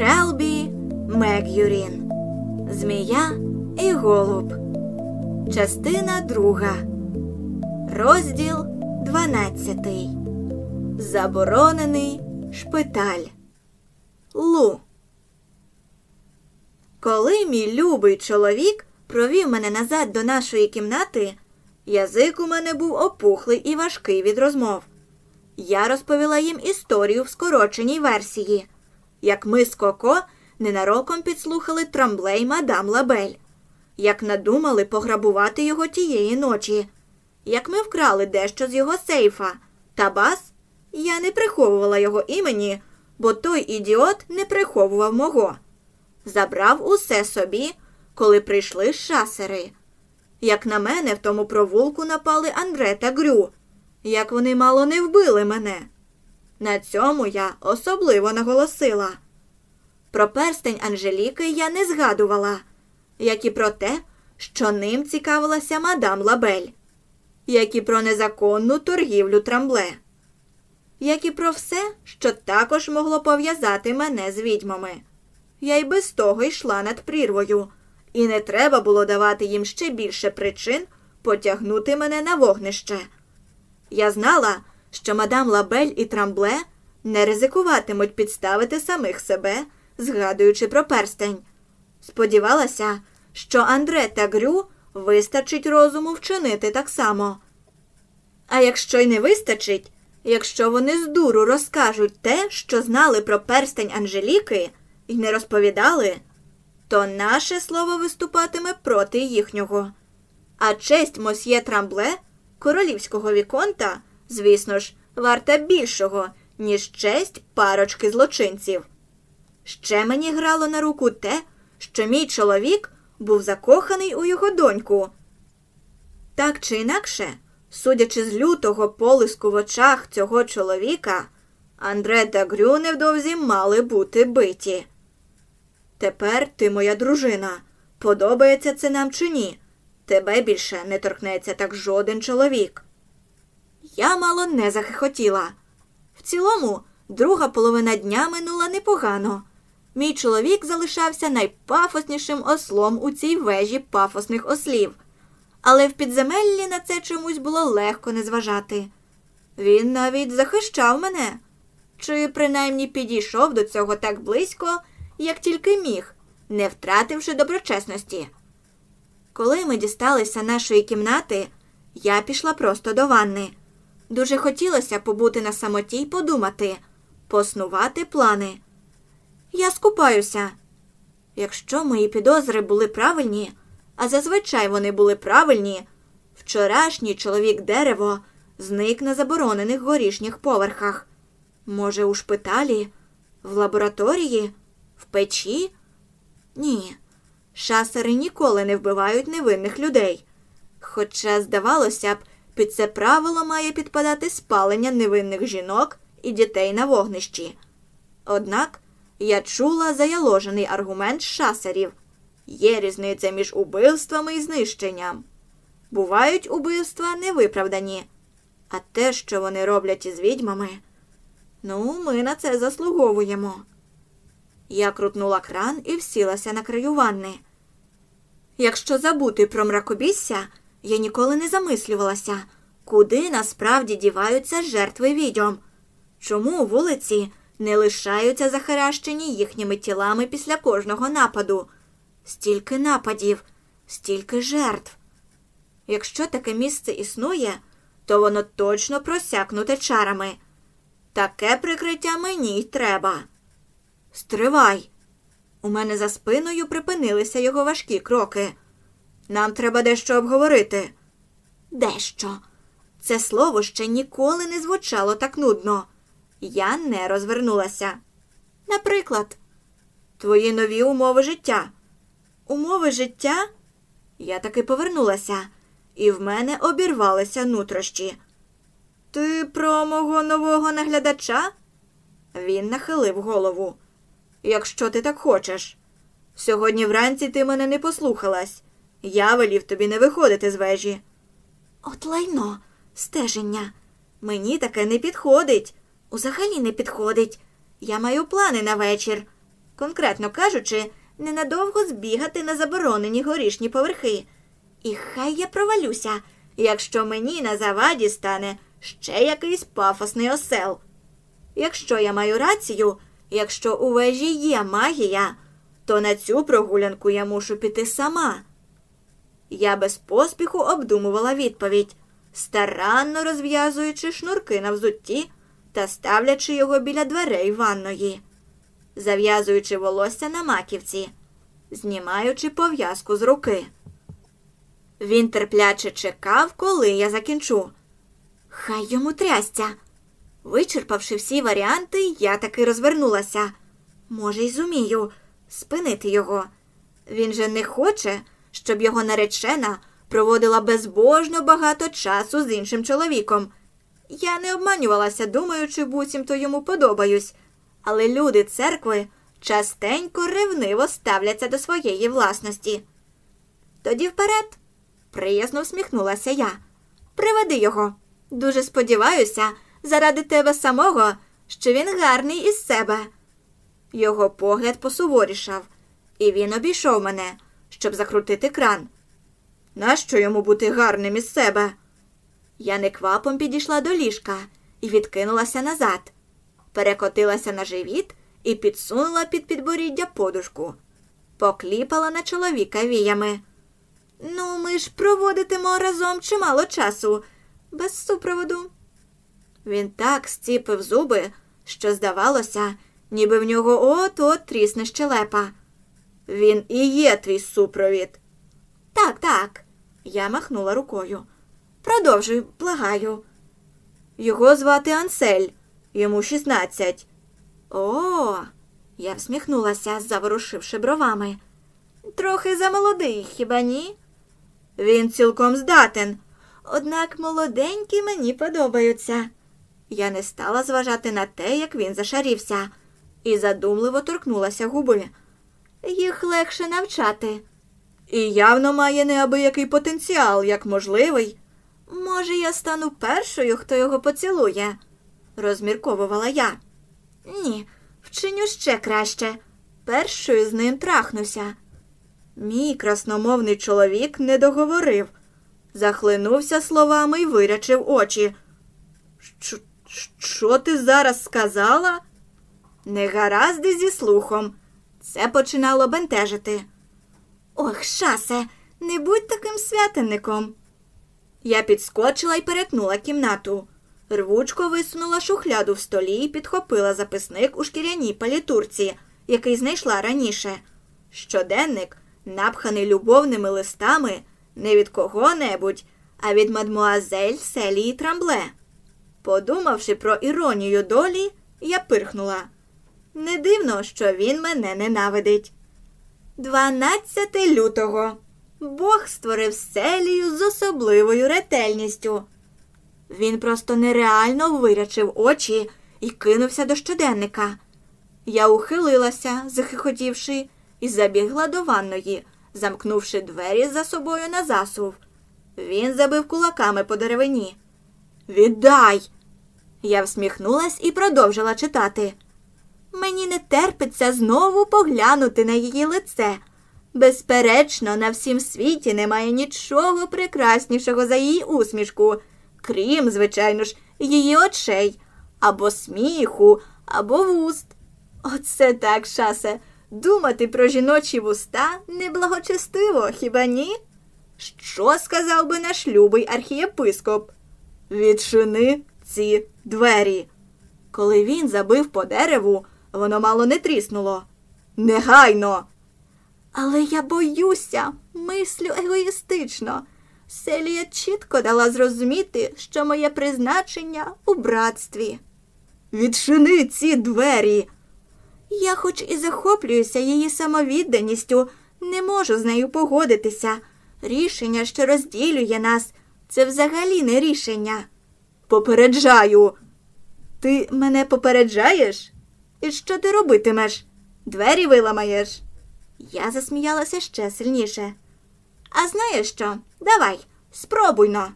Шелбі Мег'юрін Змія і Голуб. Частина друга. Розділ 12. Заборонений шпиталь. Лу. Коли мій любий чоловік провів мене назад до нашої кімнати, язик у мене був опухлий і важкий від розмов. Я розповіла їм історію в скороченій версії, як ми з Коко ненароком підслухали трамблей мадам Лабель, як надумали пограбувати його тієї ночі, як ми вкрали дещо з його сейфа, та бас я не приховувала його імені, бо той ідіот не приховував мого. Забрав усе собі, коли прийшли шасери. Як на мене, в тому провулку напали Андре та Грю, як вони мало не вбили мене. На цьому я особливо наголосила. Про перстень Анжеліки я не згадувала, як і про те, що ним цікавилася мадам Лабель, як і про незаконну торгівлю трамбле, як і про все, що також могло пов'язати мене з відьмами. Я й без того йшла над прірвою, і не треба було давати їм ще більше причин потягнути мене на вогнище. Я знала, що мадам Лабель і трамбле не ризикуватимуть підставити самих себе згадуючи про перстень. Сподівалася, що Андре та Грю вистачить розуму вчинити так само. А якщо й не вистачить, якщо вони з дуру розкажуть те, що знали про перстень Анжеліки, і не розповідали, то наше слово виступатиме проти їхнього. А честь мосьє Трамбле, королівського віконта, звісно ж, варта більшого, ніж честь парочки злочинців. Ще мені грало на руку те, що мій чоловік був закоханий у його доньку. Так чи інакше, судячи з лютого полиску в очах цього чоловіка, Андре та Грю невдовзі мали бути биті. Тепер ти моя дружина. Подобається це нам чи ні? Тебе більше не торкнеться так жоден чоловік. Я мало не захихотіла. В цілому, друга половина дня минула непогано. Мій чоловік залишався найпафоснішим ослом у цій вежі пафосних ослів, але в підземеллі на це чомусь було легко не зважати. Він навіть захищав мене, чи принаймні підійшов до цього так близько, як тільки міг, не втративши доброчесності. Коли ми дісталися нашої кімнати, я пішла просто до ванни. Дуже хотілося побути на самоті й подумати, поснувати плани. Я скупаюся. Якщо мої підозри були правильні, а зазвичай вони були правильні, вчорашній чоловік дерево зник на заборонених горішніх поверхах. Може, у шпиталі, в лабораторії, в печі? Ні. Шасери ніколи не вбивають невинних людей. Хоча, здавалося б, під це правило має підпадати спалення невинних жінок і дітей на вогнищі. Однак я чула заяложений аргумент шасерів. Є різниця між убивствами і знищенням. Бувають убивства невиправдані, а те, що вони роблять із відьмами, ну, ми на це заслуговуємо. Я крутнула кран і всілася на краю ванни. Якщо забути про мракобісся, я ніколи не замислювалася, куди насправді діваються жертви відьом. Чому вулиці не лишаються захаращені їхніми тілами після кожного нападу. Стільки нападів, стільки жертв. Якщо таке місце існує, то воно точно просякнуте чарами. Таке прикриття мені й треба. Стривай. У мене за спиною припинилися його важкі кроки. Нам треба дещо обговорити. Дещо. Це слово ще ніколи не звучало так нудно. Я не розвернулася. Наприклад, твої нові умови життя. Умови життя? Я таки повернулася, і в мене обірвалися нутрощі. Ти про мого нового наглядача? Він нахилив голову. Якщо ти так хочеш. Сьогодні вранці ти мене не послухалась. Я велів тобі не виходити з вежі. От лайно, стеження. Мені таке не підходить. Узагалі не підходить. Я маю плани на вечір. конкретно кажучи, ненадовго збігати на заборонені горішні поверхи. І хай я провалюся, якщо мені на заваді стане ще якийсь пафосний осел. Якщо я маю рацію, якщо у вежі є магія, то на цю прогулянку я мушу піти сама. Я без поспіху обдумувала відповідь, старанно розв'язуючи шнурки на взутті та ставлячи його біля дверей ванної, зав'язуючи волосся на маківці, знімаючи пов'язку з руки. Він терпляче чекав, коли я закінчу. Хай йому трясця. Вичерпавши всі варіанти, я таки розвернулася. Може, й зумію спинити його. Він же не хоче, щоб його наречена проводила безбожно багато часу з іншим чоловіком. Я не обманювалася, думаючи, буцімто йому подобаюсь, але люди церкви частенько ревниво ставляться до своєї власності. Тоді вперед, приязно всміхнулася я. Приведи його. Дуже сподіваюся, заради тебе самого, що він гарний із себе. Його погляд посуворішав, і він обійшов мене, щоб закрутити кран. Нащо йому бути гарним із себе? Я неквапом підійшла до ліжка і відкинулася назад, перекотилася на живіт і підсунула під підборіддя подушку, покліпала на чоловіка віями. Ну, ми ж проводитимо разом чимало часу, без супроводу. Він так зціпив зуби, що здавалося, ніби в нього от-от трісне щелепа. Він і є твій супровід. Так, так, я махнула рукою. Продовжуй, благаю. Його звати Ансель, йому 16. О, я всміхнулася, заворушивши бровами. Трохи замолодий, хіба ні? Він цілком здатен. Однак молоденькі мені подобаються. Я не стала зважати на те, як він зашарівся, і задумливо торкнулася губи. Їх легше навчати. І явно має неабиякий потенціал, як можливий. Може, я стану першою, хто його поцілує, розмірковувала я. Ні, вчиню ще краще. Першою з ним трахнуся. Мій красномовний чоловік не договорив, захлинувся словами і вирячив очі. Що, ти зараз сказала? Негаразди зі слухом. Це починало бентежити. Ох, шасе, не будь таким святенником. Я підскочила і перетнула кімнату. Рвучко висунула шухляду в столі і підхопила записник у шкіряній палітурці, який знайшла раніше. Щоденник, напханий любовними листами, не від кого-небудь, а від мадмуазель Селії Трамбле. Подумавши про іронію долі, я пирхнула. Не дивно, що він мене ненавидить. 12 лютого. Бог створив селію з особливою ретельністю. Він просто нереально вирячив очі і кинувся до щоденника. Я ухилилася, захихотівши, і забігла до ванної, замкнувши двері за собою на засув. Він забив кулаками по деревині. Віддай! Я всміхнулась і продовжила читати. Мені не терпиться знову поглянути на її лице. Безперечно, на всім світі немає нічого прекраснішого за її усмішку, крім, звичайно ж, її очей, або сміху, або вуст. Оце так, шасе, думати про жіночі вуста неблагочестиво, хіба ні? Що сказав би наш любий архієпископ? Відчини ці двері. Коли він забив по дереву, воно мало не тріснуло. Негайно. Але я боюся, мислю егоїстично. Селія чітко дала зрозуміти, що моє призначення у братстві. Відчини ці двері. Я, хоч і захоплююся її самовідданістю, не можу з нею погодитися. Рішення, що розділює нас, це взагалі не рішення. Попереджаю. Ти мене попереджаєш? І що ти робитимеш? Двері виламаєш? Я засміялася ще сильніше. А знаєш що? Давай, спробуйно.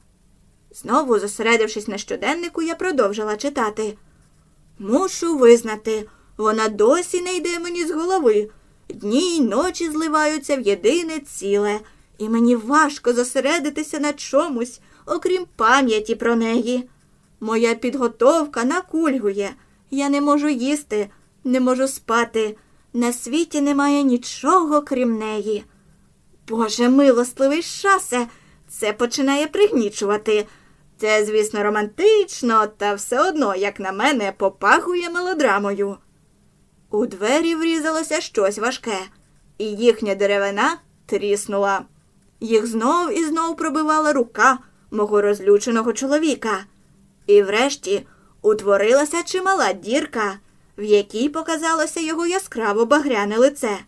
Знову, зосередившись на щоденнику, я продовжила читати. Мушу визнати, Вона досі не йде мені з голови. Дні й ночі зливаються в єдине ціле, і мені важко зосередитися на чомусь, окрім пам'яті про неї. Моя підготовка накульгує. Я не можу їсти, не можу спати. На світі немає нічого крім неї. Боже милостливий шасе, це починає пригнічувати. Це, звісно, романтично, та все одно, як на мене, попахує мелодрамою. У двері врізалося щось важке, і їхня деревина тріснула. Їх знов і знов пробивала рука мого розлюченого чоловіка. І врешті утворилася чимала дірка, в якій показалося його яскраво багряне лице.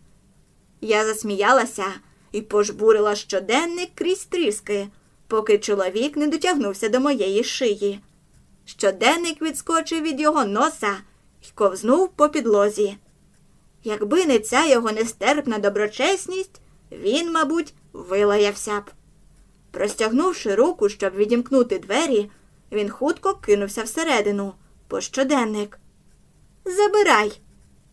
Я засміялася і пожбурила щоденник крізь тріски, поки чоловік не дотягнувся до моєї шиї. Щоденник відскочив від його носа і ковзнув по підлозі. Якби не ця його нестерпна доброчесність, він, мабуть, вилаявся б. Простягнувши руку, щоб відімкнути двері, він хутко кинувся всередину, по щоденник. Забирай.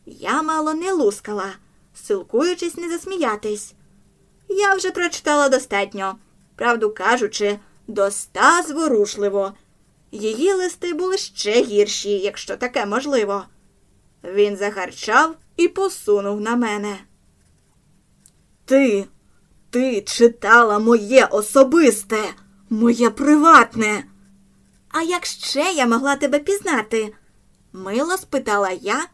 Я мало не лускала, силкуючись не засміятись. Я вже прочитала достатньо, правду кажучи, доста зворушливо. Її листи були ще гірші, якщо таке можливо. Він загарчав і посунув на мене. Ти, ти читала моє особисте, моє приватне. А як ще я могла тебе пізнати? мило спитала я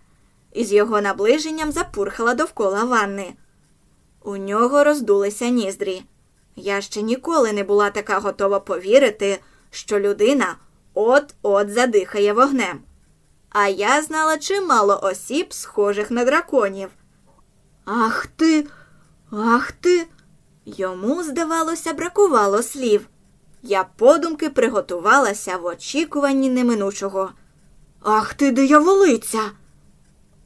і з його наближенням запурхала довкола ванни. У нього роздулися ніздрі. Я ще ніколи не була така готова повірити, що людина от-от задихає вогнем. А я знала чимало осіб, схожих на драконів. Ах ти, ах ти. Йому, здавалося, бракувало слів. Я подумки приготувалася в очікуванні неминучого. Ах ти, дияволиця!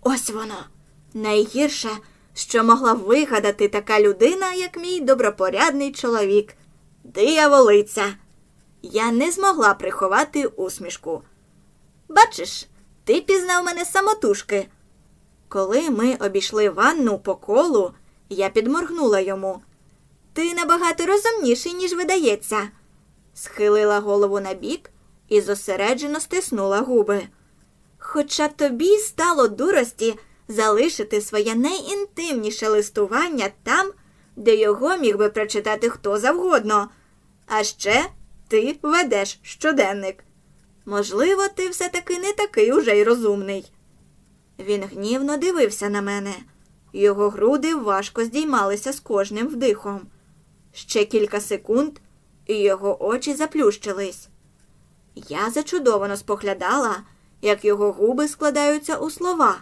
Ось воно. Найгірше, що могла вигадати така людина, як мій добропорядний чоловік. Дияволиця. Я не змогла приховати усмішку. Бачиш, ти пізнав мене самотужки. Коли ми обійшли ванну по колу, я підморгнула йому. Ти набагато розумніший, ніж видається, схилила голову на бік і зосереджено стиснула губи. Хоча тобі стало дурості залишити своє найінтимніше листування там, де його міг би прочитати хто завгодно. А ще ти ведеш щоденник. Можливо, ти все таки не такий уже й розумний. Він гнівно дивився на мене. Його груди важко здіймалися з кожним вдихом. Ще кілька секунд, і його очі заплющились. Я зачудовано споглядала, як його губи складаються у слова.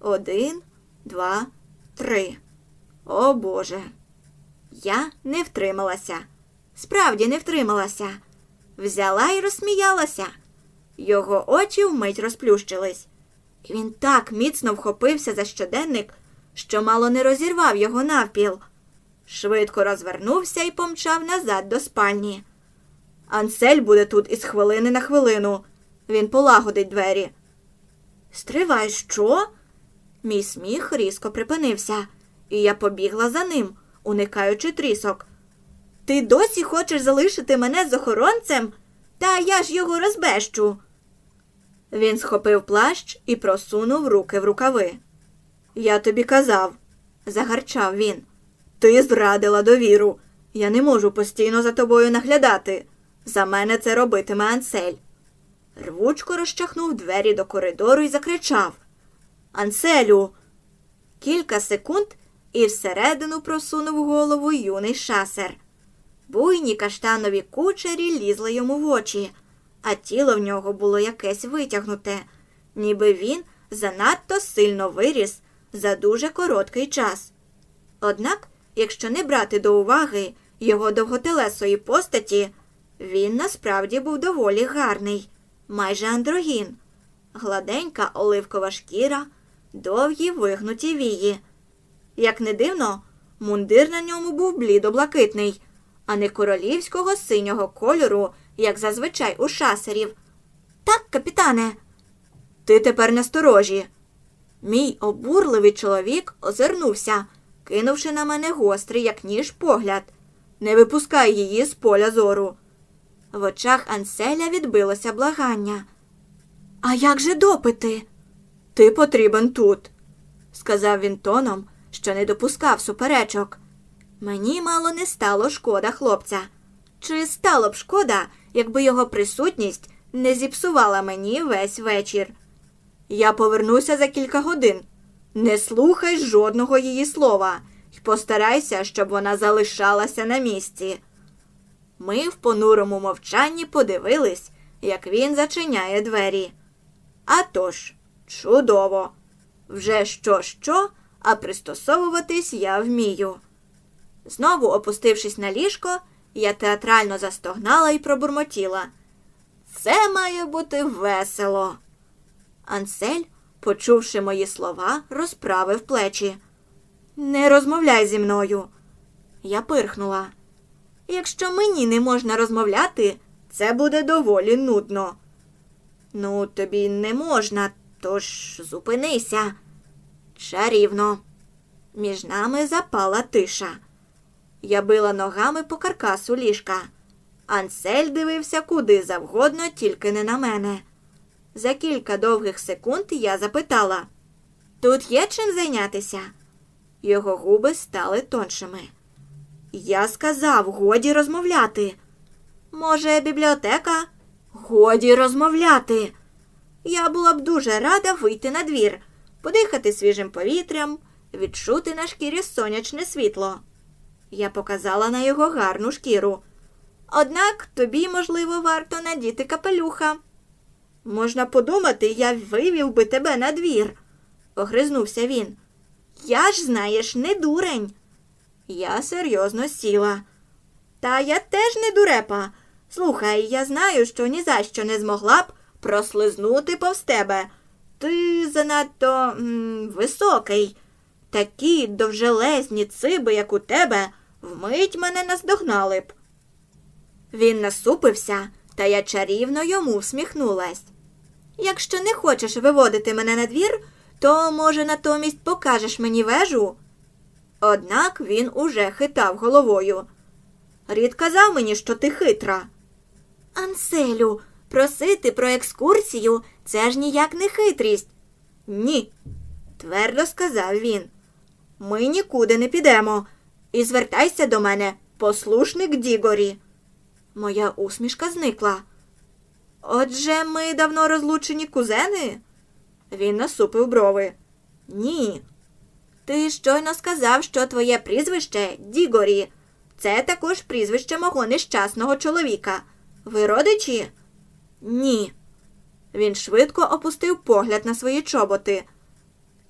Один, два, три. О Боже. Я не втрималася. Справді не втрималася. Взяла і розсміялася. Його очі вмить розплющились. Він так міцно вхопився за щоденник, що мало не розірвав його навпіл. Швидко розвернувся і помчав назад до спальні. Ансель буде тут із хвилини на хвилину. Він полагодить двері. Стривай, що? Мій сміх різко припинився, і я побігла за ним, уникаючи трісок. Ти досі хочеш залишити мене з охоронцем? Та я ж його розбещу. Він схопив плащ і просунув руки в рукави. Я тобі казав, загарчав він. Ти зрадила довіру. Я не можу постійно за тобою наглядати. За мене це робитиме Ансель. Рвучко розчахнув двері до коридору і закричав Анселю. Кілька секунд і всередину просунув голову юний шасер. Буйні каштанові кучері лізли йому в очі, а тіло в нього було якесь витягнуте, ніби він занадто сильно виріс за дуже короткий час. Однак, якщо не брати до уваги його довготелесої постаті, він насправді був доволі гарний, майже андрогін, гладенька оливкова шкіра, довгі вигнуті вії. Як не дивно, мундир на ньому був блідо-блакитний, а не королівського синього кольору, як зазвичай у шасерів. Так, капітане. Ти тепер насторожі. Мій обурливий чоловік озирнувся, кинувши на мене гострий, як ніж, погляд. Не випускай її з поля зору. В очах Анселя відбилося благання. А як же допити? Ти потрібен тут, сказав він тоном, що не допускав суперечок. Мені мало не стало шкода хлопця. Чи стало б шкода, якби його присутність не зіпсувала мені весь вечір? Я повернуся за кілька годин. Не слухай жодного її слова і постарайся, щоб вона залишалася на місці. Ми в понурому мовчанні подивились, як він зачиняє двері. А тож, чудово! Вже що, що, а пристосовуватись я вмію. Знову опустившись на ліжко, я театрально застогнала і пробурмотіла. Це має бути весело. Ансель, почувши мої слова, розправив плечі. Не розмовляй зі мною. Я пирхнула. Якщо мені не можна розмовляти, це буде доволі нудно. Ну, тобі не можна, тож зупинися. Чарівно. Між нами запала тиша. Я била ногами по каркасу ліжка. Ансель дивився куди завгодно, тільки не на мене. За кілька довгих секунд я запитала Тут є чим зайнятися? Його губи стали тоншими. Я сказав, годі розмовляти. Може, бібліотека? Годі розмовляти. Я була б дуже рада вийти на двір, подихати свіжим повітрям, відчути на шкірі сонячне світло. Я показала на його гарну шкіру. Однак тобі, можливо, варто надіти капелюха. Можна подумати, я вивів би тебе на двір, огризнувся він. Я ж, знаєш, не дурень. Я серйозно сіла. Та я теж не дурепа. Слухай, я знаю, що ні за що не змогла б прослизнути повз тебе. Ти занадто м, високий. Такі довжелезні циби, як у тебе, вмить мене наздогнали б. Він насупився, та я чарівно йому всміхнулась. Якщо не хочеш виводити мене на двір, то, може, натомість покажеш мені вежу? Однак він уже хитав головою. Рід казав мені, що ти хитра. Анселю, просити про екскурсію це ж ніяк не хитрість. Ні, твердо сказав він. Ми нікуди не підемо. І звертайся до мене, послушник Дігорі. Моя усмішка зникла. Отже, ми давно розлучені кузени? Він насупив брови. Ні. Ти щойно сказав, що твоє прізвище Дігорі. Це також прізвище мого нещасного чоловіка. Ви родичі? Ні. Він швидко опустив погляд на свої чоботи.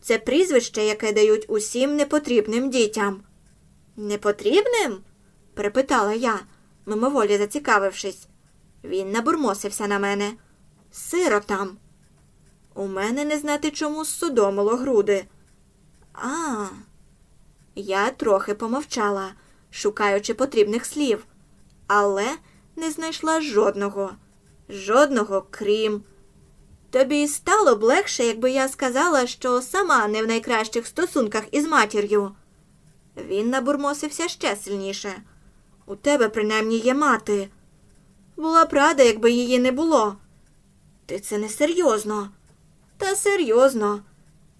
Це прізвище, яке дають усім непотрібним дітям. Непотрібним? перепитала я, мимоволі зацікавившись. Він набурмосився на мене. Сиротам. У мене не знати чому судомило груди. А. Я трохи помовчала, шукаючи потрібних слів, але не знайшла жодного, жодного крім. Тобі стало б легше, якби я сказала, що сама не в найкращих стосунках із матір'ю. Він набурмосився ще сильніше. У тебе, принаймні, є мати. Була б рада, якби її не було. Ти це не серйозно. Та серйозно.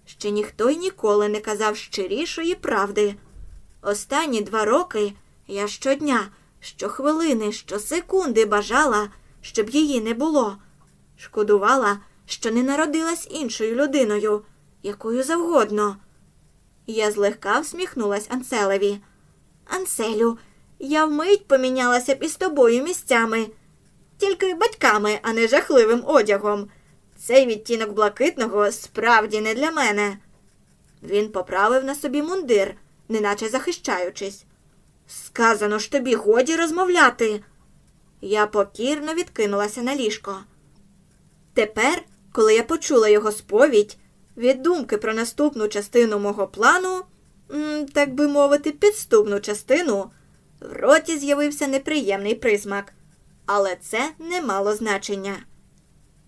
Ще ніхто й ніколи не казав щирішої правди. Останні два роки я щодня, щохвилини, щосекунди бажала, щоб її не було. Шкодувала, що не народилась іншою людиною, якою завгодно. Я злегка всміхнулась Анселеві. Анселю, я вмить помінялася б із тобою місцями, тільки батьками, а не жахливим одягом. Цей відтінок блакитного справді не для мене. Він поправив на собі мундир, неначе захищаючись. Сказано ж тобі годі розмовляти. Я покірно відкинулася на ліжко. Тепер, коли я почула його сповідь, від думки про наступну частину мого плану, так би мовити, підступну частину, в роті з'явився неприємний присмак, але це не мало значення.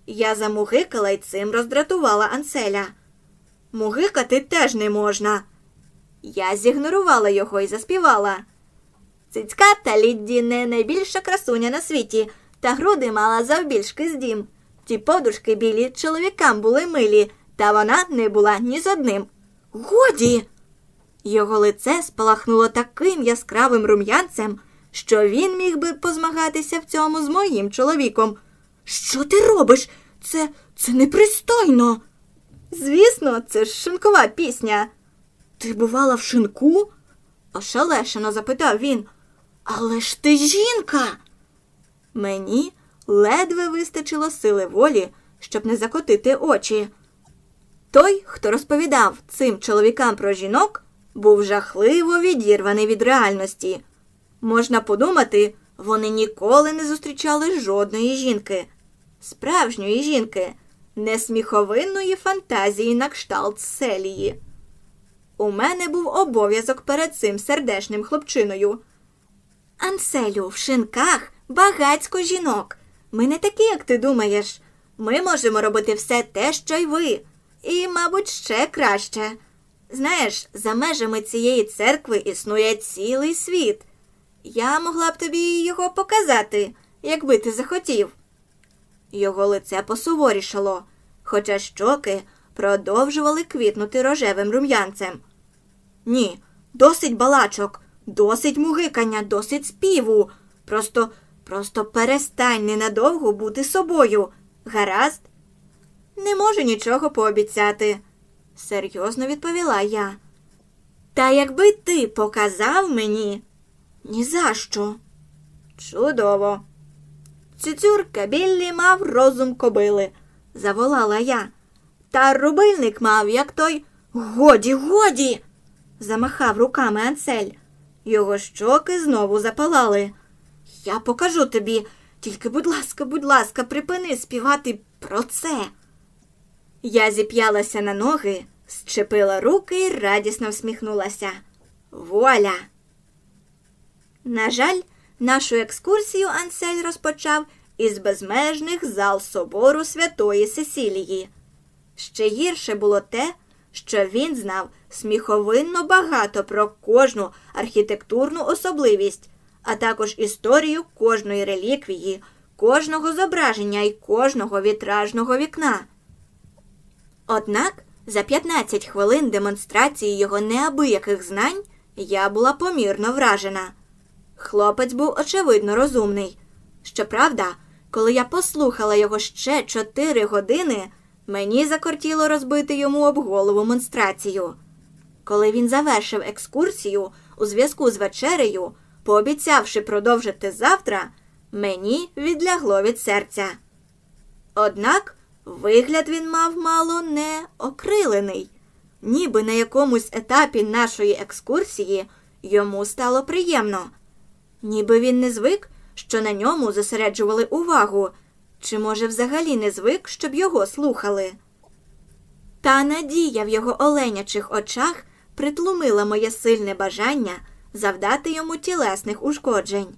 Я замугикала й цим роздратувала Анселя. Мугикати теж не можна. Я зігнорувала його і заспівала. Цицька та Лідді не найбільша красуня на світі, та груди мала завбільшки з дім. Ті подушки білі чоловікам були милі, та вона не була ні з одним. Годі. Його лице спалахнуло таким яскравим рум'янцем, що він міг би позмагатися в цьому з моїм чоловіком. Що ти робиш? Це це непристойно. Звісно, це ж шинкова пісня. Ти бувала в шинку? ошелешено запитав він. Але ж ти жінка. Мені ледве вистачило сили волі, щоб не закотити очі. Той, хто розповідав цим чоловікам про жінок, був жахливо відірваний від реальності. Можна подумати, вони ніколи не зустрічали жодної жінки, справжньої жінки, не сміховинної фантазії на кшталт селії. У мене був обов'язок перед цим сердешним хлопчиною. Анселю, в шинках багацько жінок. Ми не такі, як ти думаєш. Ми можемо робити все те, що й ви, і, мабуть, ще краще. Знаєш, за межами цієї церкви існує цілий світ. Я могла б тобі його показати, якби ти захотів. Його лице посуворішало, хоча щоки продовжували квітнути рожевим рум'янцем. Ні, досить балачок, досить мугикання, досить співу. Просто, просто перестань ненадовго бути собою. Гаразд? Не можу нічого пообіцяти, серйозно відповіла я. Та якби ти показав мені, ні за що. Чудово. Цюцюрка Біллі мав розум кобили, заволала я. Та рубильник мав, як той годі, годі. замахав руками Ансель. Його щоки знову запалали. Я покажу тобі, тільки, будь ласка, будь ласка, припини співати про це. Я зіп'ялася на ноги, зчепила руки і радісно всміхнулася. Вуаля! На жаль, нашу екскурсію Ансель розпочав із безмежних зал собору Святої Сесілії. Ще гірше було те, що він знав сміховинно багато про кожну архітектурну особливість, а також історію кожної реліквії, кожного зображення і кожного вітражного вікна. Однак за 15 хвилин демонстрації його неабияких знань я була помірно вражена. Хлопець був очевидно розумний. Щоправда, коли я послухала його ще чотири години, мені закортіло розбити йому об голову монстрацію. Коли він завершив екскурсію у зв'язку з вечерею, пообіцявши продовжити завтра, мені відлягло від серця. Однак вигляд він мав мало не окрилений, ніби на якомусь етапі нашої екскурсії йому стало приємно, ніби він не звик, що на ньому зосереджували увагу, чи, може, взагалі не звик, щоб його слухали. Та надія в його оленячих очах притлумила моє сильне бажання завдати йому тілесних ушкоджень.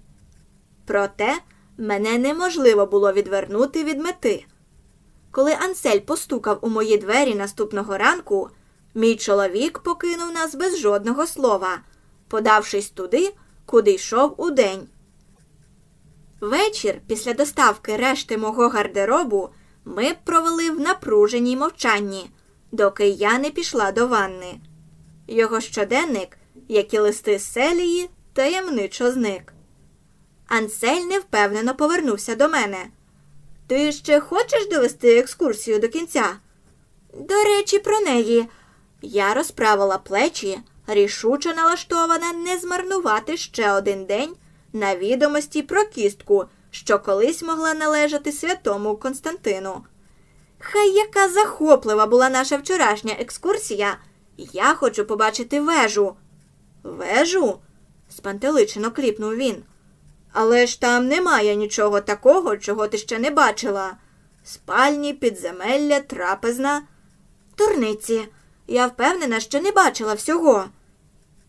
Проте мене неможливо було відвернути від мети. Коли Ансель постукав у мої двері наступного ранку, мій чоловік покинув нас без жодного слова, подавшись туди, куди йшов удень. Вечір, після доставки решти мого гардеробу, ми провели в напруженій мовчанні, доки я не пішла до ванни. Його щоденник, як і листи селії, таємничо зник. Ансель невпевнено повернувся до мене. Ти ще хочеш довести екскурсію до кінця? До речі, про неї. Я розправила плечі, рішуче налаштована не змарнувати ще один день на відомості про кістку, що колись могла належати святому Константину. Хай яка захоплива була наша вчорашня екскурсія, я хочу побачити вежу. Вежу? спантеличено кліпнув він. Але ж там немає нічого такого, чого ти ще не бачила. Спальні, підземелля, трапезна. Турниці, я впевнена, що не бачила всього.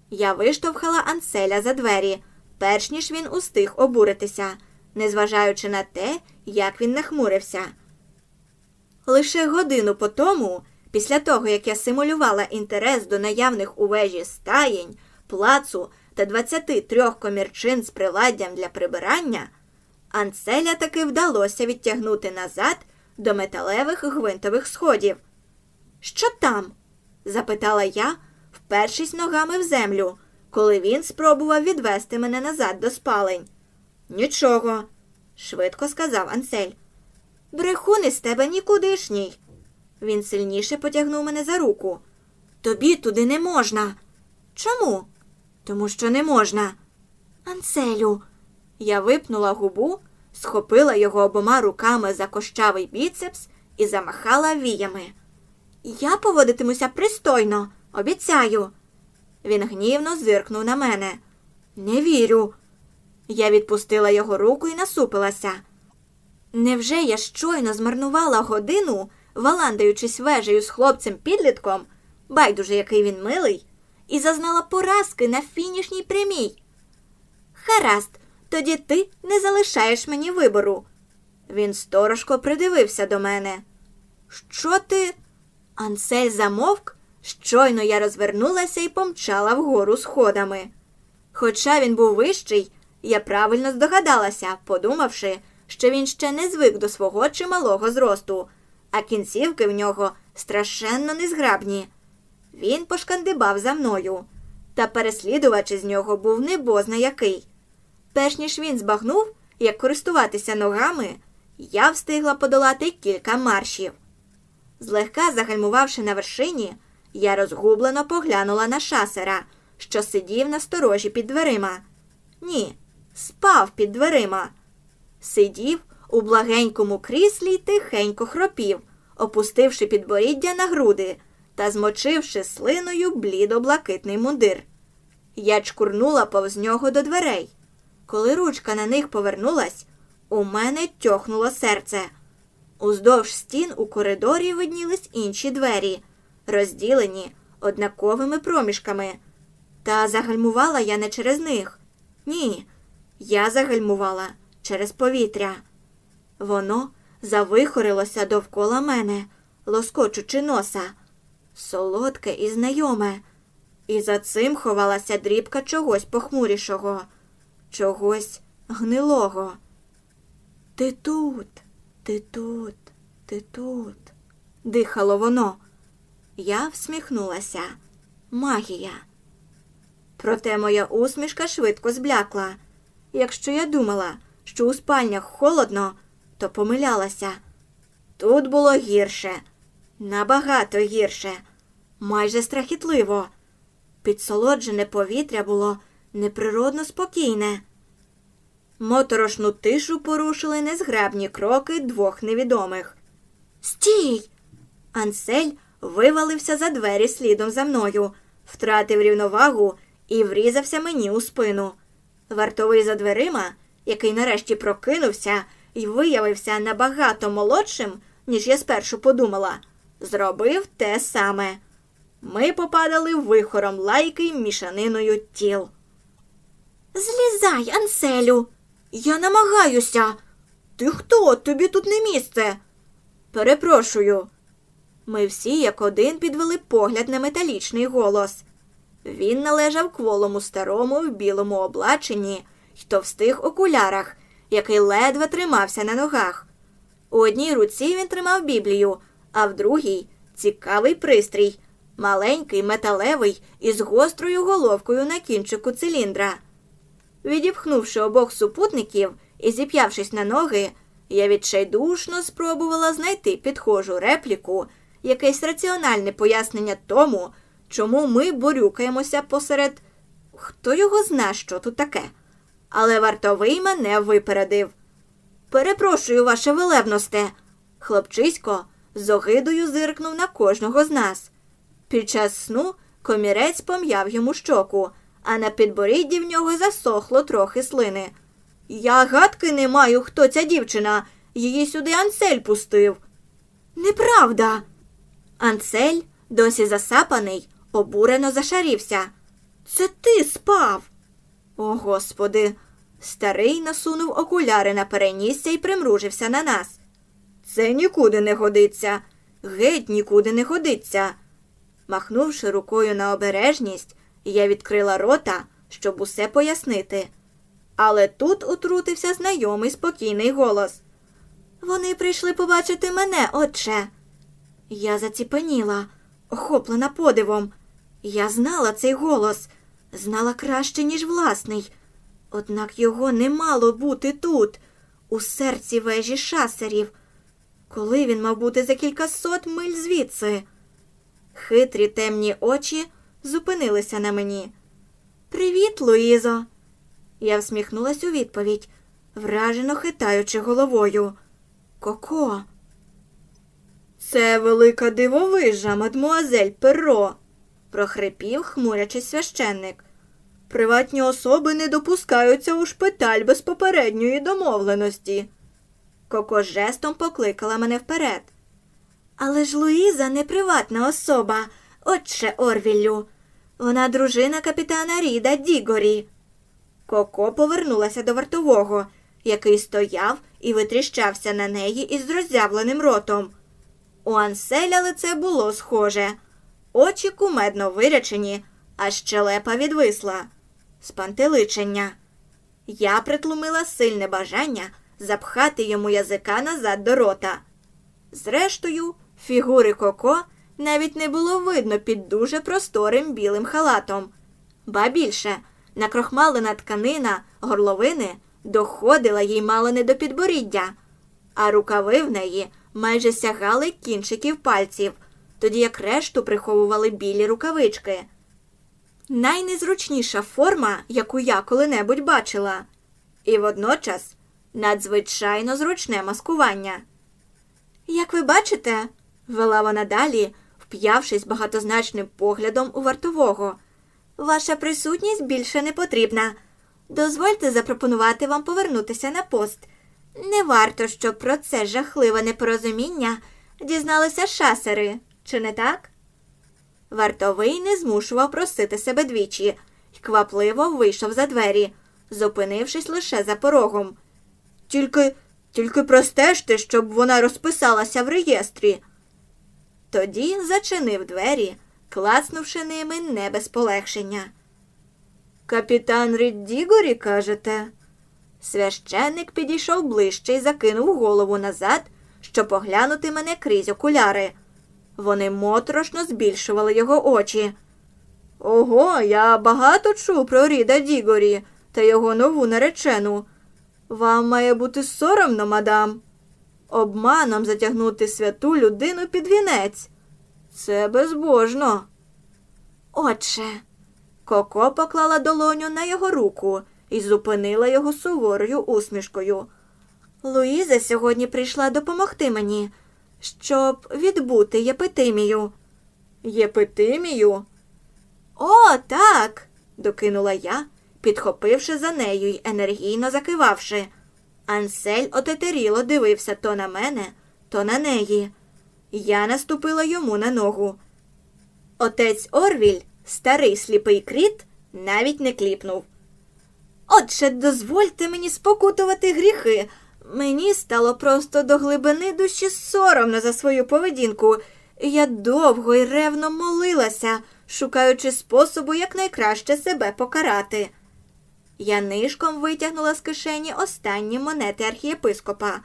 Я виштовхала Анселя за двері, перш ніж він устиг обуритися, незважаючи на те, як він нахмурився. Лише годину по тому, Після того, як я симулювала інтерес до наявних у вежі стаєнь, плацу та 23 комірчин з приладдям для прибирання, Анцеля таки вдалося відтягнути назад до металевих гвинтових сходів. Що там? запитала я, впершись ногами в землю, коли він спробував відвести мене назад до спалень. Нічого, швидко сказав Ансель. Брехун із тебе нікудишній. Він сильніше потягнув мене за руку. Тобі туди не можна. Чому? Тому що не можна. Анселю. Я випнула губу, схопила його обома руками за кощавий біцепс і замахала віями. Я поводитимуся пристойно, обіцяю. Він гнівно зиркнув на мене. Не вірю. Я відпустила його руку і насупилася. Невже я щойно змарнувала годину, валандаючись вежею з хлопцем підлітком, байдуже який він милий, і зазнала поразки на фінішній прямій? Гаразд, тоді ти не залишаєш мені вибору. Він сторожко придивився до мене. Що ти? Ансель замовк, щойно я розвернулася і помчала вгору сходами. Хоча він був вищий, я правильно здогадалася, подумавши, що він ще не звик до свого чималого зросту, а кінцівки в нього страшенно незграбні. Він пошкандибав за мною, та переслідувач із нього був небозна який. Перш ніж він збагнув, як користуватися ногами, я встигла подолати кілька маршів. Злегка загальмувавши на вершині, я розгублено поглянула на шасера, що сидів на сторожі під дверима. Ні, спав під дверима. Сидів у благенькому кріслі й тихенько хропів, опустивши підборіддя на груди та змочивши слиною блідо-блакитний мундир. Я чкурнула повз нього до дверей. Коли ручка на них повернулась, у мене тьохнуло серце. Уздовж стін у коридорі виднілись інші двері, розділені однаковими проміжками. Та загальмувала я не через них. Ні, я загальмувала через повітря. Воно завихорилося довкола мене, лоскочучи носа, солодке і знайоме, і за цим ховалася дрібка чогось похмурішого, чогось гнилого. Ти тут, ти тут, ти тут, дихало воно. Я всміхнулася. Магія. Проте моя усмішка швидко зблякла. Якщо я думала, що у спальнях холодно, то помилялася. Тут було гірше, набагато гірше, майже страхітливо. Підсолоджене повітря було неприродно спокійне. Моторошну тишу порушили незграбні кроки двох невідомих. Стій! Ансель вивалився за двері слідом за мною, втратив рівновагу і врізався мені у спину. Вартовий за дверима, який нарешті прокинувся і виявився набагато молодшим, ніж я спершу подумала, зробив те саме. Ми попадали вихором лайки мішаниною тіл. Злізай, Анселю, я намагаюся. Ти хто? Тобі тут не місце. Перепрошую. Ми всі як один підвели погляд на металічний голос. Він належав кволому старому в білому облаченні й товстих окулярах, який ледве тримався на ногах. У одній руці він тримав Біблію, а в другій цікавий пристрій, маленький металевий із гострою головкою на кінчику циліндра. Відіпхнувши обох супутників і зіп'явшись на ноги, я відчайдушно спробувала знайти підхожу репліку, якесь раціональне пояснення тому, чому ми борюкаємося посеред. Хто його зна, що тут таке? Але вартовий мене випередив. Перепрошую, ваше велебносте. Хлопчисько з огидою зиркнув на кожного з нас. Під час сну комірець пом'яв йому щоку, а на підборідді в нього засохло трохи слини. Я гадки не маю, хто ця дівчина. Її сюди Ансель пустив. Неправда. Ансель, досі засапаний, обурено зашарівся. Це ти спав. О, господи. Старий насунув окуляри на перенісся і примружився на нас. Це нікуди не годиться. геть нікуди не годиться. Махнувши рукою на обережність, я відкрила рота, щоб усе пояснити. Але тут утрутився знайомий спокійний голос. Вони прийшли побачити мене, отче. Я заціпеніла, охоплена подивом. Я знала цей голос, знала краще, ніж власний. Однак його не мало бути тут, у серці вежі шасерів. Коли він мав бути за кількасот миль звідси? Хитрі темні очі зупинилися на мені. Привіт, Луїзо. Я всміхнулась у відповідь, вражено хитаючи головою. Коко. Це велика дивовижа, мадмуазель Перро, прохрипів, хмурячись священник. Приватні особи не допускаються у шпиталь без попередньої домовленості. Коко жестом покликала мене вперед. Але ж Луїза не приватна особа, отче Орвіллю. Вона дружина капітана Ріда Дігорі. Коко повернулася до вартового, який стояв і витріщався на неї із роззявленим ротом. У Анселя лице було схоже, очі кумедно вирячені, а щелепа відвисла. Спантеличення. Я притлумила сильне бажання запхати йому язика назад до рота. Зрештою, фігури Коко навіть не було видно під дуже просторим білим халатом. Ба більше, накрохмалена тканина горловини доходила їй мало не до підборіддя, а рукави в неї майже сягали кінчиків пальців, тоді як решту приховували білі рукавички. Найнезручніша форма, яку я коли-небудь бачила, і водночас надзвичайно зручне маскування. Як ви бачите, вела вона далі, вп'явшись багатозначним поглядом у вартового. Ваша присутність більше не потрібна. Дозвольте запропонувати вам повернутися на пост. Не варто, щоб про це жахливе непорозуміння дізналися шасери, чи не так? Вартовий не змушував просити себе двічі і квапливо вийшов за двері, зупинившись лише за порогом. Тільки, тільки простежте, щоб вона розписалася в реєстрі. Тоді зачинив двері, класнувши ними не без полегшення. Капітан Ріддігорі, кажете? Священник підійшов ближче і закинув голову назад, щоб поглянути мене крізь окуляри. Вони моторошно збільшували його очі. Ого, я багато чув про Ріда Дігорі та його нову наречену. Вам має бути соромно, мадам. Обманом затягнути святу людину під вінець. Це безбожно. Отче. Коко поклала долоню на його руку і зупинила його суворою усмішкою. Луїза сьогодні прийшла допомогти мені, щоб відбути Єпитимію. Єпитимію? О, так. докинула я, підхопивши за нею й енергійно закивавши. Ансель отетеріло дивився то на мене, то на неї. Я наступила йому на ногу. Отець Орвіль, старий сліпий кріт, навіть не кліпнув. Отже, дозвольте мені спокутувати гріхи. Мені стало просто до глибини душі соромно за свою поведінку. Я довго й ревно молилася, шукаючи способу якнайкраще себе покарати. Я нишком витягнула з кишені останні монети архієпископа.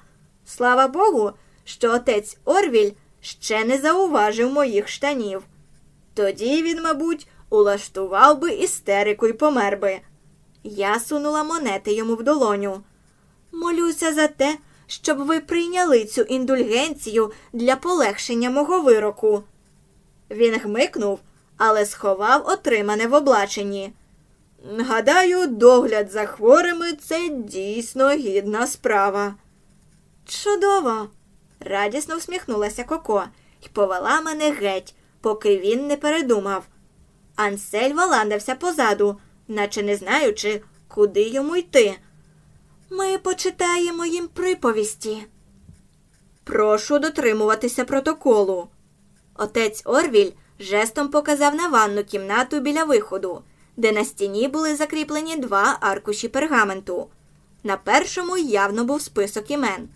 Слава Богу, що отець Орвіль ще не зауважив моїх штанів. Тоді він, мабуть, улаштував би істерику й помер би. Я сунула монети йому в долоню. Молюся за те, щоб ви прийняли цю індульгенцію для полегшення мого вироку. Він гмикнув, але сховав отримане в облаченні. Гадаю, догляд за хворими це дійсно гідна справа. Чудово! радісно всміхнулася Коко і повела мене геть, поки він не передумав. Ансель валандався позаду, наче не знаючи, куди йому йти. Ми почитаємо їм приповісті. Прошу дотримуватися протоколу. Отець Орвіль жестом показав на ванну кімнату біля виходу, де на стіні були закріплені два аркуші пергаменту. На першому явно був список імен.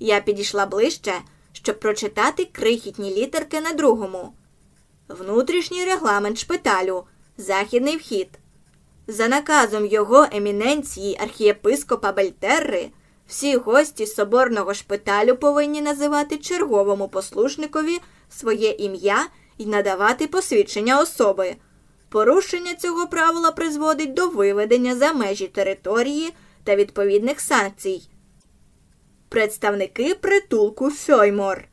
Я підійшла ближче, щоб прочитати крихітні літерки на другому. Внутрішній регламент шпиталю, західний вхід. За наказом його еміненції архієпископа Бельтерри, всі гості соборного шпиталю повинні називати черговому послушникові своє ім'я і надавати посвідчення особи. Порушення цього правила призводить до виведення за межі території та відповідних санкцій. Представники притулку Фьоймор.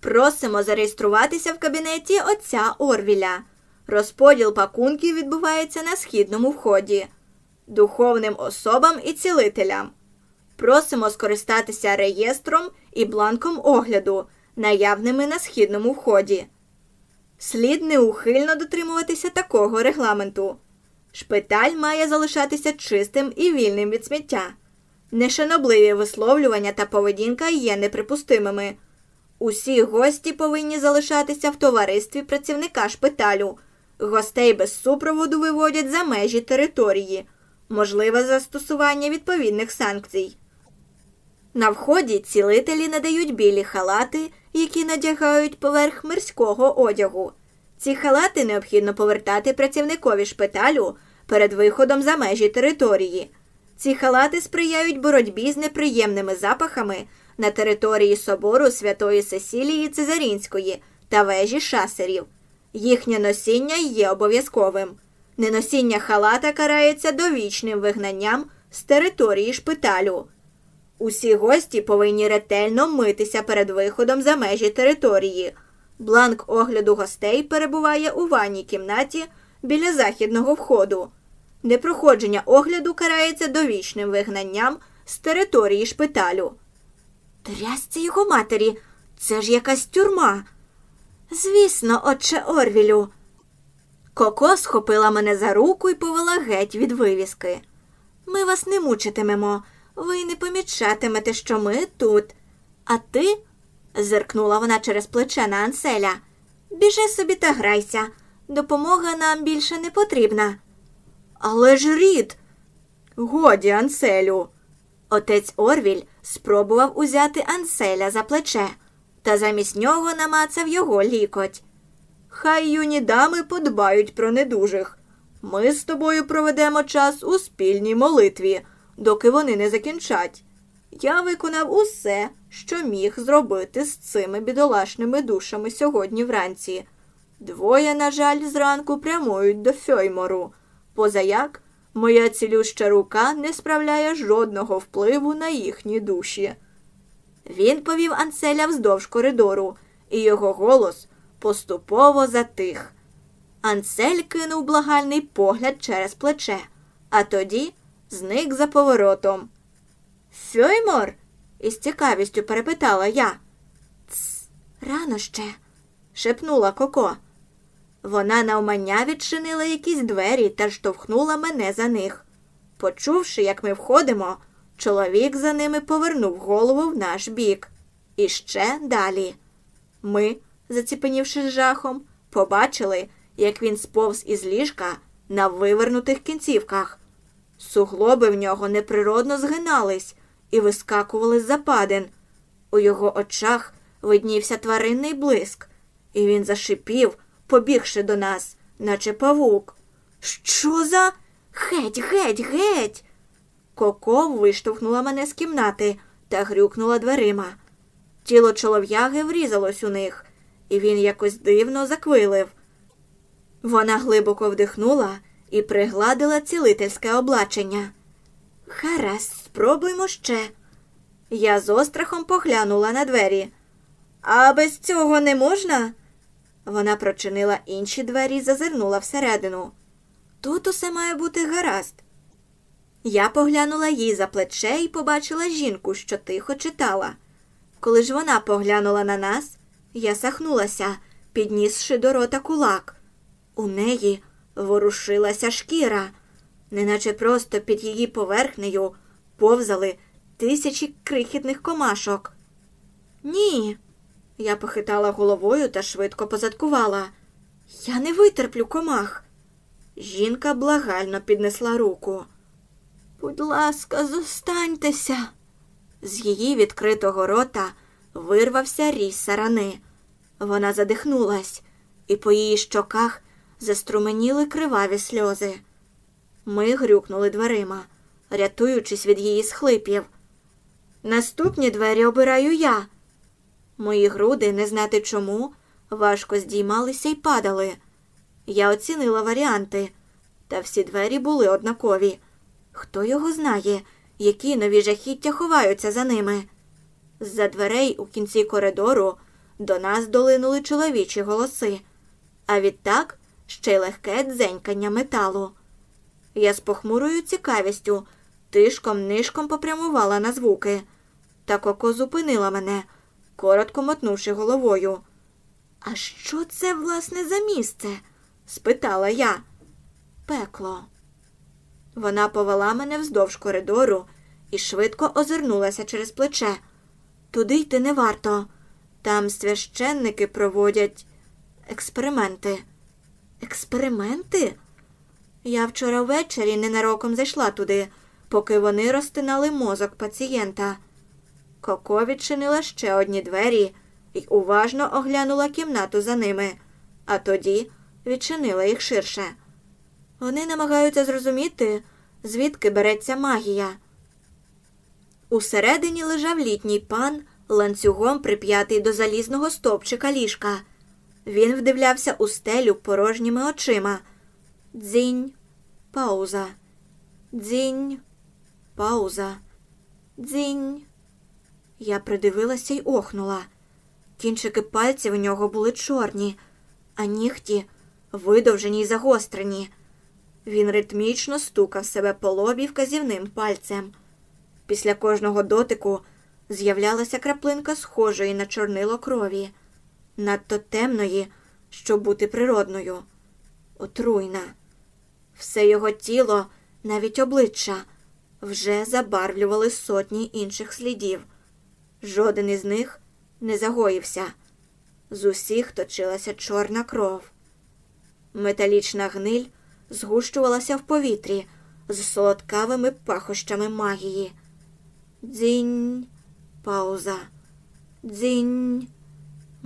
Просимо зареєструватися в кабінеті отця Орвіля. Розподіл пакунків відбувається на східному вході, духовним особам і цілителям. Просимо скористатися реєстром і бланком огляду, наявними на східному вході. Слід неухильно дотримуватися такого регламенту. Шпиталь має залишатися чистим і вільним від сміття. Нешанобливі висловлювання та поведінка є неприпустимими. Усі гості повинні залишатися в товаристві працівника шпиталю. Гостей без супроводу виводять за межі території. Можливе застосування відповідних санкцій. На вході цілителі надають білі халати, які надягають поверх мирського одягу. Ці халати необхідно повертати працівникові шпиталю перед виходом за межі території. Ці халати сприяють боротьбі з неприємними запахами на території собору Святої Сесілії Цезарінської та вежі шасерів. Їхнє носіння є обов'язковим. Неносіння халата карається довічним вигнанням з території шпиталю. Усі гості повинні ретельно митися перед виходом за межі території. Бланк огляду гостей перебуває у ванній кімнаті біля західного входу. Непроходження огляду карається довічним вигнанням з території шпиталю. Трясці його матері, це ж якась тюрма. Звісно, отче Орвілю. Коко схопила мене за руку і повела геть від вивіски. Ми вас не мучитимемо, ви не помічатимете, що ми тут. А ти, зиркнула вона через плече на Анселя, біжи собі та грайся. Допомога нам більше не потрібна. Але ж рід. Годі, Анселю. Отець Орвіль спробував узяти Анселя за плече, та замість нього намацав його лікоть. Хай юні дами подбають про недужих. Ми з тобою проведемо час у спільній молитві, доки вони не закінчать. Я виконав усе, що міг зробити з цими бідолашними душами сьогодні вранці. Двоє, на жаль, зранку прямують до Фьоймору. Позаяк, моя цілюща рука не справляє жодного впливу на їхні душі. Він повів Анселя вздовж коридору, і його голос поступово затих. Ансель кинув благальний погляд через плече, а тоді зник за поворотом. Фьоймор? із цікавістю перепитала я. Тс, рано ще, шепнула Коко. Вона навмання відчинила якісь двері та штовхнула мене за них. Почувши, як ми входимо, чоловік за ними повернув голову в наш бік. І ще далі. Ми, заціпенівши жахом, побачили, як він сповз із ліжка на вивернутих кінцівках. Суглоби в нього неприродно згинались і вискакували з западин. У його очах виднівся тваринний блиск, і він зашипів, побігши до нас, наче павук. Що за? Геть, геть, геть. Коко виштовхнула мене з кімнати та грюкнула дверима. Тіло чолов'яги врізалось у них, і він якось дивно заквилив. Вона глибоко вдихнула і пригладила цілительське облачення. Гаразд, спробуймо ще. Я з острахом поглянула на двері. А без цього не можна? Вона прочинила інші двері і зазирнула всередину. Тут усе має бути гаразд. Я поглянула їй за плече і побачила жінку, що тихо читала. Коли ж вона поглянула на нас, я сахнулася, піднісши до рота кулак. У неї ворушилася шкіра, неначе просто під її поверхнею повзали тисячі крихітних комашок. Ні, я похитала головою та швидко позадкувала. Я не витерплю комах. Жінка благально піднесла руку. Будь ласка, зостаньтеся. З її відкритого рота вирвався ріс сарани. Вона задихнулась, і по її щоках заструменіли криваві сльози. Ми грюкнули дверима, рятуючись від її схлипів. Наступні двері обираю я. Мої груди, не знати чому, важко здіймалися й падали. Я оцінила варіанти, та всі двері були однакові. Хто його знає, які нові жахіття ховаються за ними? З-за дверей у кінці коридору до нас долинули чоловічі голоси, а відтак ще легке дзенькання металу. Я з похмурою цікавістю тишком нишком попрямувала на звуки, та коко зупинила мене, коротко мотнувши головою. А що це, власне, за місце? спитала я. Пекло. Вона повела мене вздовж коридору і швидко озирнулася через плече. Туди йти не варто. Там священники проводять експерименти. Експерименти? Я вчора ввечері ненароком зайшла туди, поки вони розтинали мозок пацієнта. Коко відчинила ще одні двері і уважно оглянула кімнату за ними, а тоді відчинила їх ширше. Вони намагаються зрозуміти, звідки береться магія. Усередині лежав літній пан, ланцюгом прип'ятий до залізного стовпчика ліжка. Він вдивлявся у стелю порожніми очима. Дзінь, пауза, дзінь, пауза, дзінь. Я придивилася й охнула. Кінчики пальців у нього були чорні, а нігті видовжені й загострені. Він ритмічно стукав себе по лобі вказівним пальцем. Після кожного дотику з'являлася краплинка схожої на чорнило крові, надто темної, щоб бути природною, отруйна. Все його тіло, навіть обличчя, вже забарвлювали сотні інших слідів. Жоден із них не загоївся. З усіх точилася чорна кров. Металічна гниль згущувалася в повітрі з солодкавими пахощами магії. Дзінь, пауза, дзінь.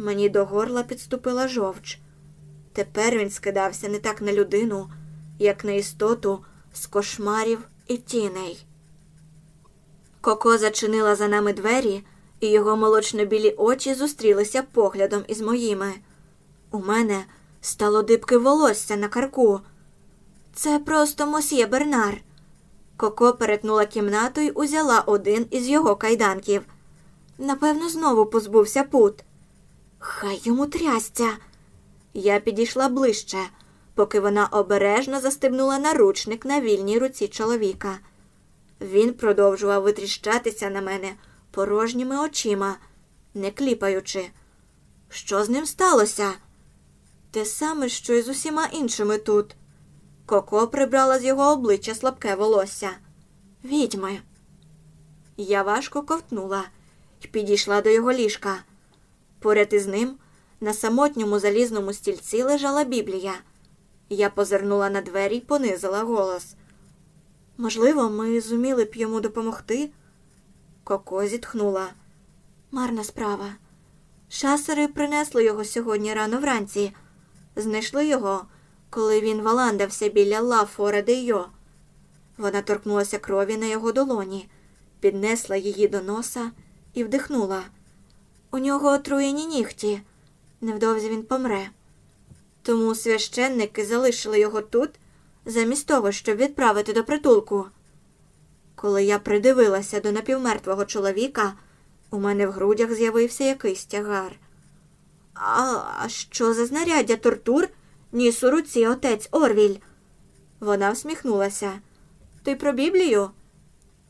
Мені до горла підступила жовч. Тепер він скидався не так на людину, як на істоту з кошмарів і тіней. Коко зачинила за нами двері, і його молочно-білі очі зустрілися поглядом із моїми. У мене стало дибки волосся на карку. Це просто мосьє Бернар. Коко перетнула кімнату і узяла один із його кайданків. Напевно, знову позбувся пут. Хай йому трясця. Я підійшла ближче, поки вона обережно застебнула наручник на вільній руці чоловіка. Він продовжував витріщатися на мене порожніми очима, не кліпаючи. Що з ним сталося? Те саме, що й з усіма іншими тут. Коко прибрала з його обличчя слабке волосся. Відьми. Я важко ковтнула і підійшла до його ліжка. Поряд із ним на самотньому залізному стільці лежала Біблія. Я позирнула на двері й понизила голос. Можливо, ми зуміли б йому допомогти. Коко зітхнула. Марна справа. Шасери принесли його сьогодні рано вранці. Знайшли його, коли він валандався біля лафора Дейо. Вона торкнулася крові на його долоні, піднесла її до носа і вдихнула. У нього отруєні нігті. Невдовзі він помре. Тому священники залишили його тут, замість того, щоб відправити до притулку. Коли я придивилася до напівмертвого чоловіка, у мене в грудях з'явився якийсь тягар. А, а що за знаряддя тортур ніс у руці отець Орвіль? Вона всміхнулася. Ти про Біблію?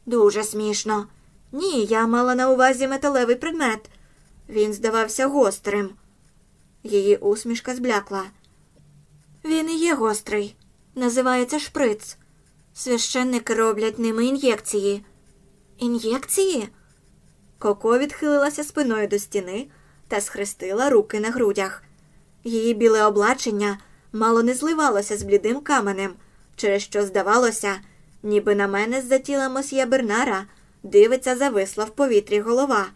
Дуже смішно. Ні, я мала на увазі металевий предмет. Він здавався гострим. Її усмішка зблякла. Він і є гострий. Називається шприц. Священники роблять ними ін'єкції. Ін'єкції? Коко відхилилася спиною до стіни та схрестила руки на грудях. Її біле облачення мало не зливалося з блідим каменем, через що здавалося, ніби на мене з-за тіла мосьє Бернара дивиться зависла в повітрі голова.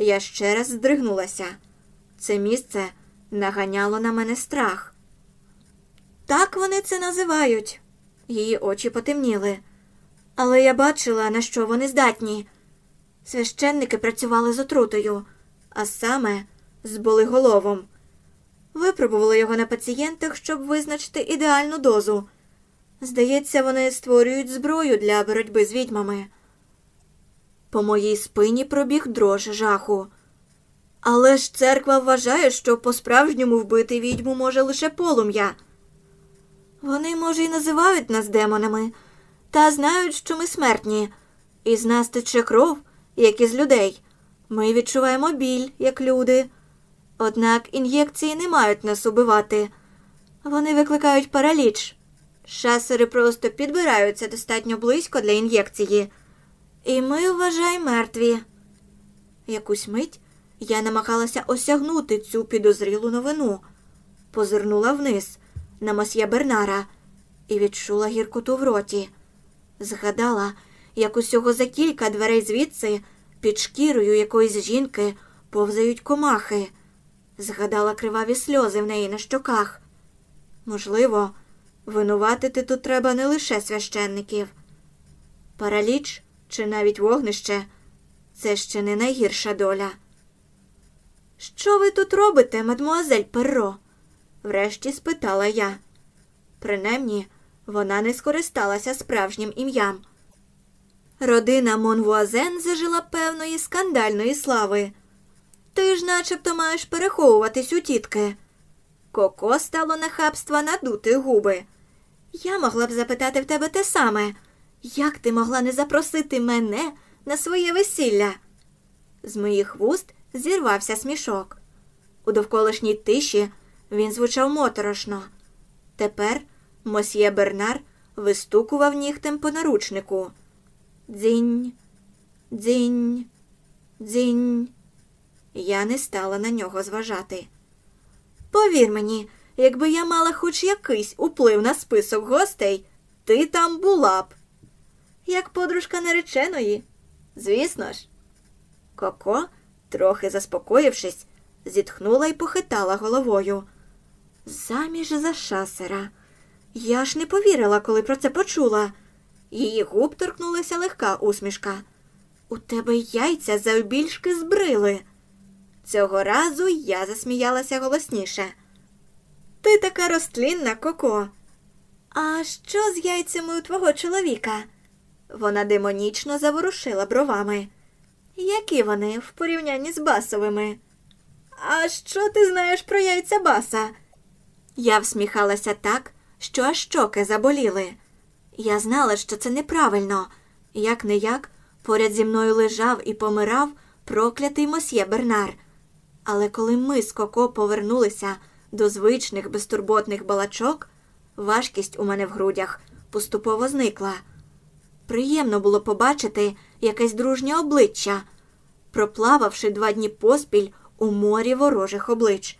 Я ще раз здригнулася. Це місце наганяло на мене страх. Так вони це називають. Її очі потемніли. Але я бачила, на що вони здатні. Священники працювали з отрутою, а саме з болиголовом. Випробували його на пацієнтах, щоб визначити ідеальну дозу. Здається, вони створюють зброю для боротьби з відьмами. По моїй спині пробіг дрож жаху. Але ж церква вважає, що по-справжньому вбити відьму може лише полум'я. Вони, може, і називають нас демонами, та знають, що ми смертні, і з нас тече кров, як із людей. Ми відчуваємо біль, як люди. Однак ін'єкції не мають нас убивати. Вони викликають параліч. Шасери просто підбираються достатньо близько для ін'єкції. І ми, вважай, мертві. Якусь мить я намагалася осягнути цю підозрілу новину, позирнула вниз на мосьє Бернара і відчула гіркоту в роті. Згадала, як усього за кілька дверей звідси під шкірою якоїсь жінки повзають комахи. Згадала криваві сльози в неї на щоках. Можливо, винуватити тут треба не лише священників. Параліч чи навіть вогнище це ще не найгірша доля. Що ви тут робите, мадмуазель Перро? врешті спитала я. Принаймні, вона не скористалася справжнім ім'ям. Родина Монвуазен зажила певної скандальної слави. Ти ж начебто маєш переховуватись у тітки. Коко стало нахабства надути губи. Я могла б запитати в тебе те саме. Як ти могла не запросити мене на своє весілля? З моїх вуст зірвався смішок. У довколишній тиші він звучав моторошно. Тепер мосьє Бернар вистукував нігтем по наручнику. Дзінь, дзінь, дзінь. Я не стала на нього зважати. Повір мені, якби я мала хоч якийсь уплив на список гостей, ти там була б. Як подружка нареченої, звісно ж. Коко, трохи заспокоївшись, зітхнула і похитала головою. Заміж за шасера. Я ж не повірила, коли про це почула. Її губ торкнулася легка усмішка. У тебе яйця завбільшки збрили. Цього разу я засміялася голосніше. Ти така розтлінна, Коко. А що з яйцями у твого чоловіка? Вона демонічно заворушила бровами. Які вони в порівнянні з басовими? А що ти знаєш про яйця баса? Я всміхалася так, що аж щоки заболіли. Я знала, що це неправильно. Як не як, поряд зі мною лежав і помирав проклятий мосьє Бернар. Але коли ми з Коко повернулися до звичних безтурботних балачок, важкість у мене в грудях поступово зникла. Приємно було побачити якесь дружнє обличчя, проплававши два дні поспіль у морі ворожих облич,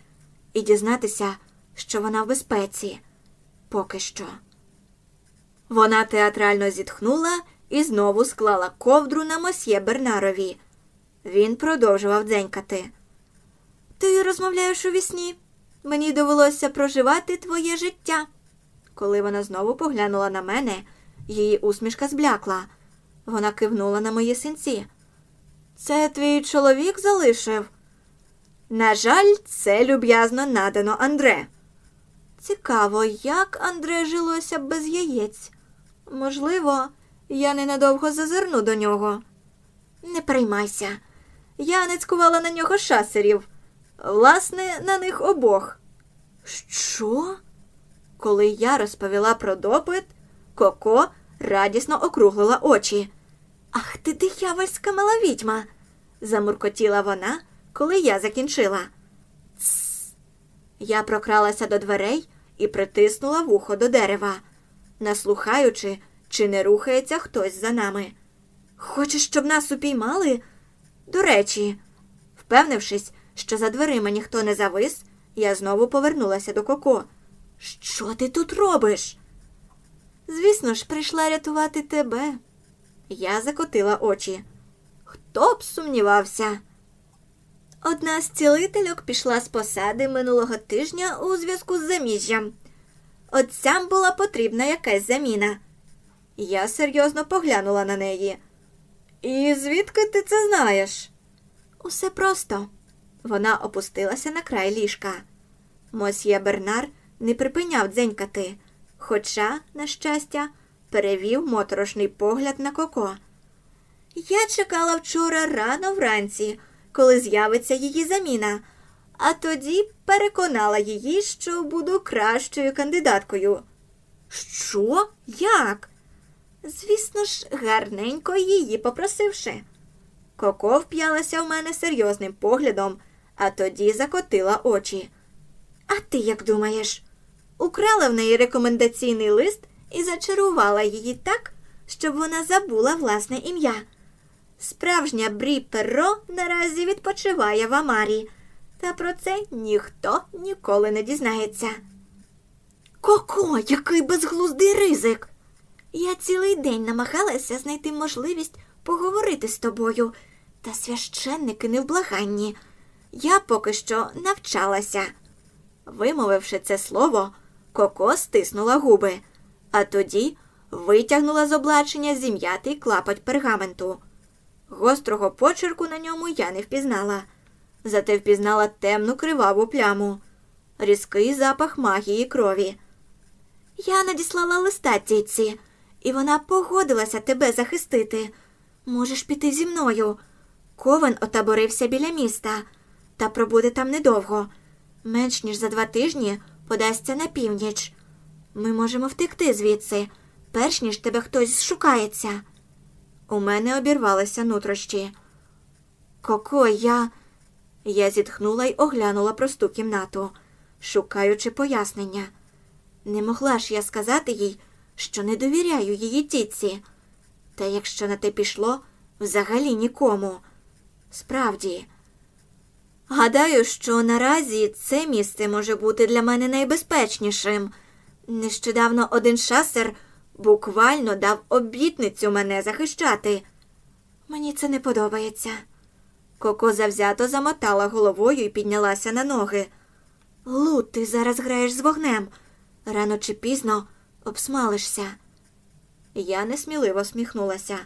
і дізнатися, що вона в безпеці. Поки що. Вона театрально зітхнула і знову склала ковдру на мосьє Бернарові. Він продовжував дзенькати. Ти розмовляєш у вісні. Мені довелося проживати твоє життя. Коли вона знову поглянула на мене, її усмішка зблякла. Вона кивнула на мої синці. Це твій чоловік залишив? На жаль, це люб'язно надано Андре. Цікаво, як Андре жилося без яєць. Можливо, я ненадовго зазирну до нього. Не приймайся. Я не цькувала на нього шасерів, власне, на них обох. Що? Коли я розповіла про допит, Коко радісно округлила очі. Ах ти диявольська мала відьма, замуркотіла вона, коли я закінчила. Тсс. Я прокралася до дверей і притиснула вухо до дерева, наслухаючи, чи не рухається хтось за нами. Хочеш, щоб нас упіймали? До речі, впевнившись, що за дверима ніхто не завис, я знову повернулася до Коко. Що ти тут робиш? Звісно ж, прийшла рятувати тебе. Я закотила очі. Хто б сумнівався? Одна з цілительок пішла з посади минулого тижня у зв'язку з заміжжям. Отцям була потрібна якась заміна. Я серйозно поглянула на неї. І звідки ти це знаєш? Усе просто. Вона опустилася на край ліжка. Мосьє Бернар не припиняв дзенькати, хоча, на щастя, перевів моторошний погляд на коко. Я чекала вчора рано вранці, коли з'явиться її заміна, а тоді переконала її, що буду кращою кандидаткою. Що? Як? Звісно ж, гарненько її попросивши. Коко вп'ялася в мене серйозним поглядом, а тоді закотила очі. А ти як думаєш? Украла в неї рекомендаційний лист і зачарувала її так, щоб вона забула власне ім'я. Справжня Брі Перро наразі відпочиває в Амарі, та про це ніхто ніколи не дізнається. Коко, який безглуздий ризик! Я цілий день намагалася знайти можливість поговорити з тобою, та священники не в благанні. Я поки що навчалася. Вимовивши це слово, Коко стиснула губи, а тоді витягнула з облачення зім'ятий клапоть пергаменту. Гострого почерку на ньому я не впізнала, зате впізнала темну криваву пляму, різкий запах магії крові. Я надіслала листа тітці, і вона погодилася тебе захистити. Можеш піти зі мною. Ковен отаборився біля міста та пробуде там недовго. Менш ніж за два тижні подасться на північ. Ми можемо втекти звідси, перш ніж тебе хтось шукається. У мене обірвалися нутрощі. Коко, я. Я зітхнула й оглянула просту кімнату, шукаючи пояснення. Не могла ж я сказати їй, що не довіряю її тітці. Та якщо на те пішло, взагалі нікому. Справді, гадаю, що наразі це місце може бути для мене найбезпечнішим. Нещодавно один шасер буквально дав обітницю мене захищати. Мені це не подобається. Коко завзято замотала головою і піднялася на ноги. Лу, ти зараз граєш з вогнем. Рано чи пізно обсмалишся. Я несміливо сміхнулася.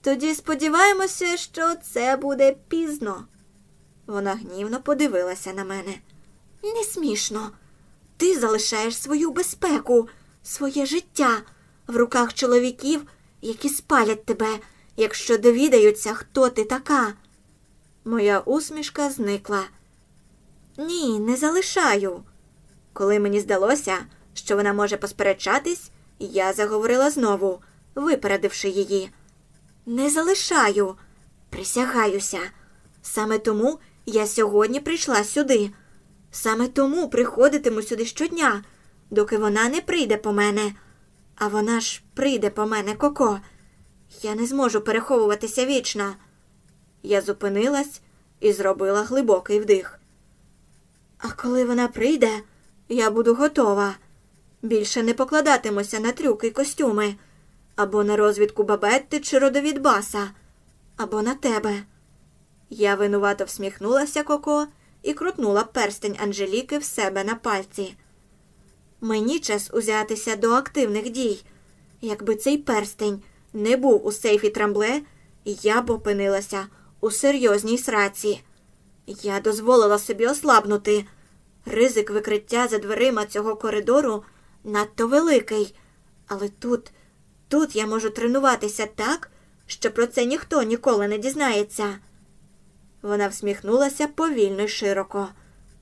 Тоді сподіваємося, що це буде пізно. Вона гнівно подивилася на мене. Не смішно. Ти залишаєш свою безпеку, своє життя в руках чоловіків, які спалять тебе, якщо довідаються, хто ти така. Моя усмішка зникла. Ні, не залишаю. Коли мені здалося, що вона може посперечатись, я заговорила знову, випередивши її. Не залишаю, присягаюся. Саме тому я сьогодні прийшла сюди. Саме тому приходитиму сюди щодня, доки вона не прийде по мене. А вона ж прийде по мене, Коко. Я не зможу переховуватися вічно. Я зупинилась і зробила глибокий вдих. А коли вона прийде, я буду готова. Більше не покладатимуся на трюки й костюми, або на розвідку бабетти чи родовід баса, або на тебе. Я винувато всміхнулася Коко і крутнула перстень Анжеліки в себе на пальці. Мені час узятися до активних дій. Якби цей перстень не був у сейфі трамбле, я б опинилася у серйозній сраці. Я дозволила собі ослабнути. Ризик викриття за дверима цього коридору надто великий, але тут, тут я можу тренуватися так, що про це ніхто ніколи не дізнається. Вона всміхнулася повільно й широко,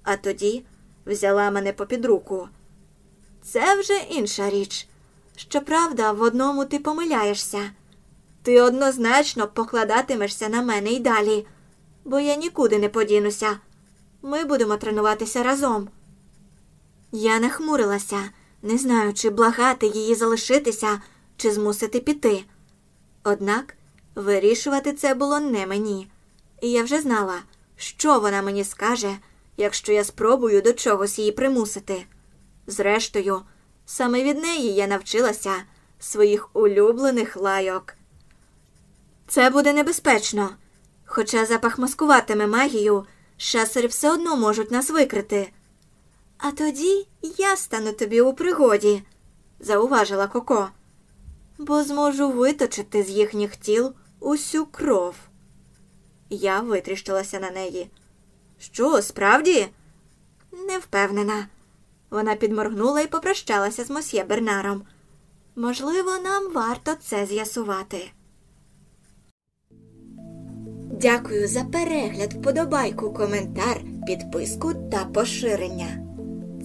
а тоді взяла мене попід руку. Це вже інша річ. Щоправда, в одному ти помиляєшся. Ти однозначно покладатимешся на мене й далі, бо я нікуди не подінуся. Ми будемо тренуватися разом. Я нахмурилася, не знаючи, благати її залишитися чи змусити піти. Однак вирішувати це було не мені, і я вже знала, що вона мені скаже, якщо я спробую до чогось її примусити. Зрештою, саме від неї я навчилася своїх улюблених лайок. Це буде небезпечно. Хоча запах маскуватиме магію, шасери все одно можуть нас викрити. А тоді я стану тобі у пригоді, зауважила Коко, бо зможу виточити з їхніх тіл усю кров. Я витріщилася на неї. Що, справді? Не впевнена. Вона підморгнула і попрощалася з мосьє Бернаром. Можливо, нам варто це з'ясувати. Дякую за перегляд, вподобайку, коментар, підписку та поширення.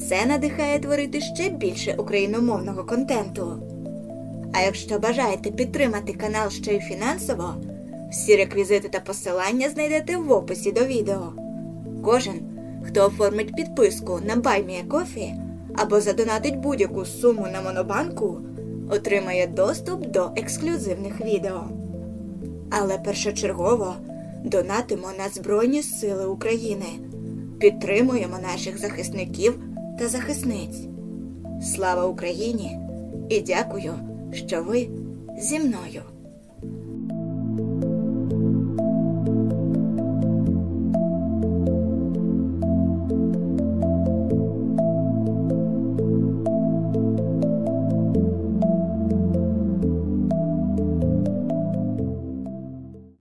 Це надихає творити ще більше україномовного контенту. А якщо бажаєте підтримати канал ще й фінансово, всі реквізити та посилання знайдете в описі до відео. Кожен, хто оформить підписку на BuyMeACoffee або задонатить будь-яку суму на монобанку, отримає доступ до ексклюзивних відео. Але першочергово донатимо на Збройні Сили України, підтримуємо наших захисників та захисниць. Слава Україні! І дякую, що ви зі мною.